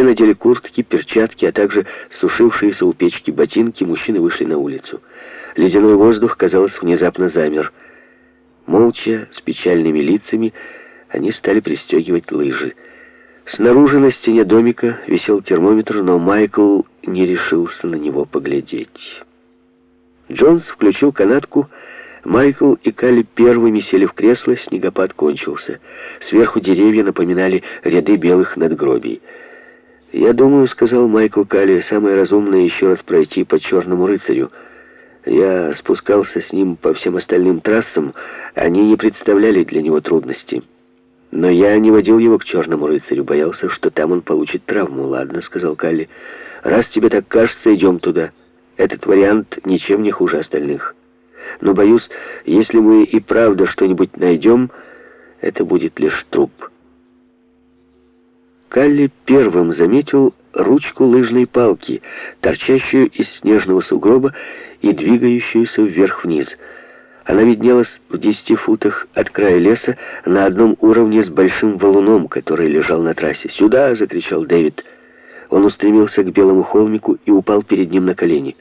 Все надели куртки, перчатки, а также сушившиеся у печки ботинки, мужчины вышли на улицу. Ледяной воздух, казалось, внезапно замер. Молча, с печальными лицами, они стали пристегивать лыжи. Снаружи на стене домика висел термометр, но Майкл не решился на него поглядеть. Джонс включил канатку, Майкл и Калли первыми сели в кресло, снегопад кончился. Сверху деревья напоминали ряды белых надгробий. «Я думаю, — сказал Майкл Калли, — самое разумное еще раз пройти по Черному рыцарю. Я спускался с ним по всем остальным трассам, они не представляли для него трудностей. Но я не водил его к Черному рыцарю, боялся, что там он получит травму. Ладно, — сказал Калли, — раз тебе так кажется, идем туда. Этот вариант ничем не хуже остальных. Но, боюсь, если мы и правда что-нибудь найдем, это будет лишь труп». Калли первым заметил ручку лыжной палки, торчащую из снежного сугроба и двигающуюся вверх-вниз. Она виднелась в десяти футах от края леса на одном уровне с большим валуном, который лежал на трассе. «Сюда!» — закричал Дэвид. Он устремился к белому холмику и упал перед ним на колени.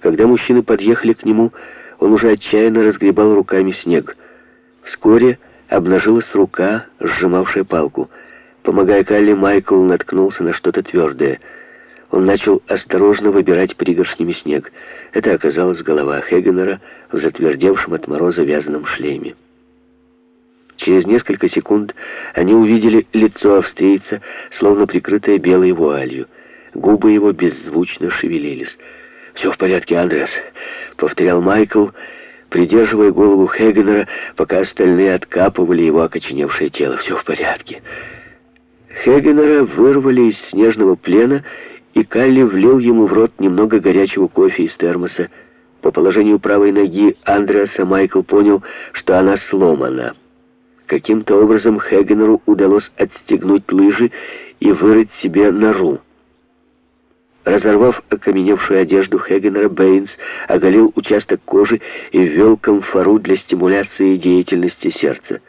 Когда мужчины подъехали к нему, он уже отчаянно разгребал руками снег. Вскоре обнажилась рука, сжимавшая палку — Помогая Калли, Майкл наткнулся на что-то твердое. Он начал осторожно выбирать пригоршнями снег. Это оказалась голова Хегенера в затвердевшем от мороза вязаном шлеме. Через несколько секунд они увидели лицо австрийца, словно прикрытое белой вуалью. Губы его беззвучно шевелились. «Все в порядке, Андреас», — повторял Майкл, придерживая голову Хегенера, пока остальные откапывали его окоченевшее тело. «Все в порядке». Хегенера вырвали из снежного плена, и Калли влил ему в рот немного горячего кофе из термоса. По положению правой ноги Андреаса Майкл понял, что она сломана. Каким-то образом Хегенеру удалось отстегнуть лыжи и вырыть себе нору. Разорвав окаменевшую одежду Хегенера, Бэйнс оголил участок кожи и ввел комфору для стимуляции деятельности сердца.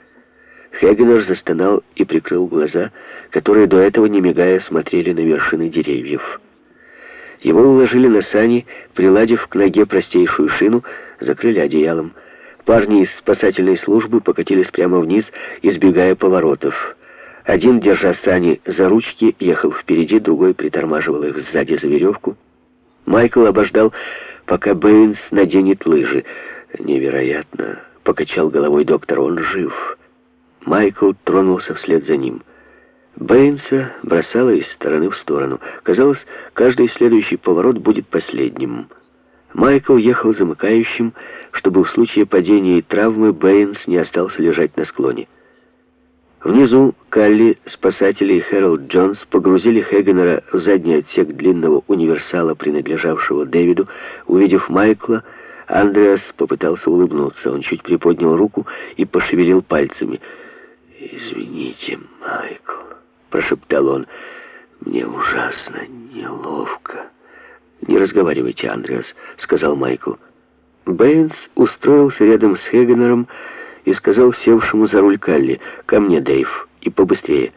Хегенер застонал и прикрыл глаза, которые до этого, не мигая, смотрели на вершины деревьев. Его уложили на сани, приладив к ноге простейшую шину, закрыли одеялом. Парни из спасательной службы покатились прямо вниз, избегая поворотов. Один, держа сани за ручки, ехал впереди, другой притормаживал их сзади за веревку. Майкл обождал, пока Бэйнс наденет лыжи. «Невероятно!» — покачал головой доктор. «Он жив!» Майкл тронулся вслед за ним. Бэйнса бросала из стороны в сторону. Казалось, каждый следующий поворот будет последним. Майкл ехал замыкающим, чтобы в случае падения и травмы Бэйнс не остался лежать на склоне. Внизу Калли, спасатели и Хэролд Джонс погрузили Хегенера в задний отсек длинного универсала, принадлежавшего Дэвиду. Увидев Майкла, Андреас попытался улыбнуться. Он чуть приподнял руку и пошевелил пальцами — «Извините, Майкл», — прошептал он, — «мне ужасно неловко». «Не разговаривайте, Андреас», — сказал Майкл. Бэйнс устроился рядом с Хегенером и сказал севшему за руль Калли, «Ко мне, Дэйв, и побыстрее».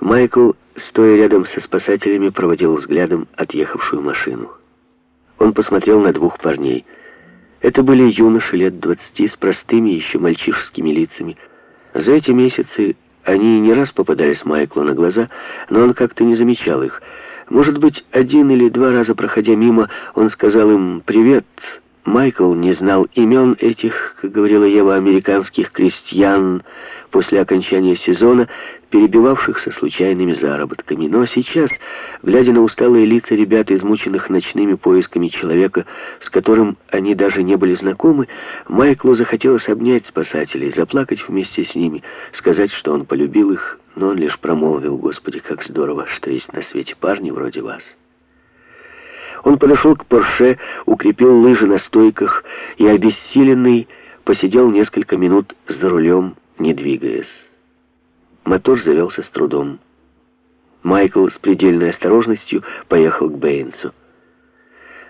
Майкл, стоя рядом со спасателями, проводил взглядом отъехавшую машину. Он посмотрел на двух парней. Это были юноши лет двадцати с простыми еще мальчишескими лицами, за эти месяцы они не раз попадались Майклу на глаза, но он как-то не замечал их. Может быть, один или два раза проходя мимо, он сказал им «Привет». Майкл не знал имен этих, как говорила Ева, американских крестьян после окончания сезона, перебивавшихся случайными заработками. Но сейчас, глядя на усталые лица ребят, измученных ночными поисками человека, с которым они даже не были знакомы, Майклу захотелось обнять спасателей, заплакать вместе с ними, сказать, что он полюбил их, но он лишь промолвил, «Господи, как здорово, что есть на свете парни вроде вас». Он подошел к Порше, укрепил лыжи на стойках и, обессиленный, посидел несколько минут за рулем, не двигаясь. Мотор завелся с трудом. Майкл с предельной осторожностью поехал к Бэйнсу.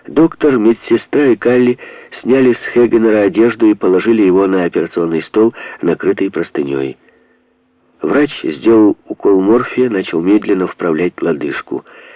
Доктор, медсестра и Калли сняли с Хегенера одежду и положили его на операционный стол, накрытый простыней. Врач сделал укол морфия, начал медленно вправлять лодыжку.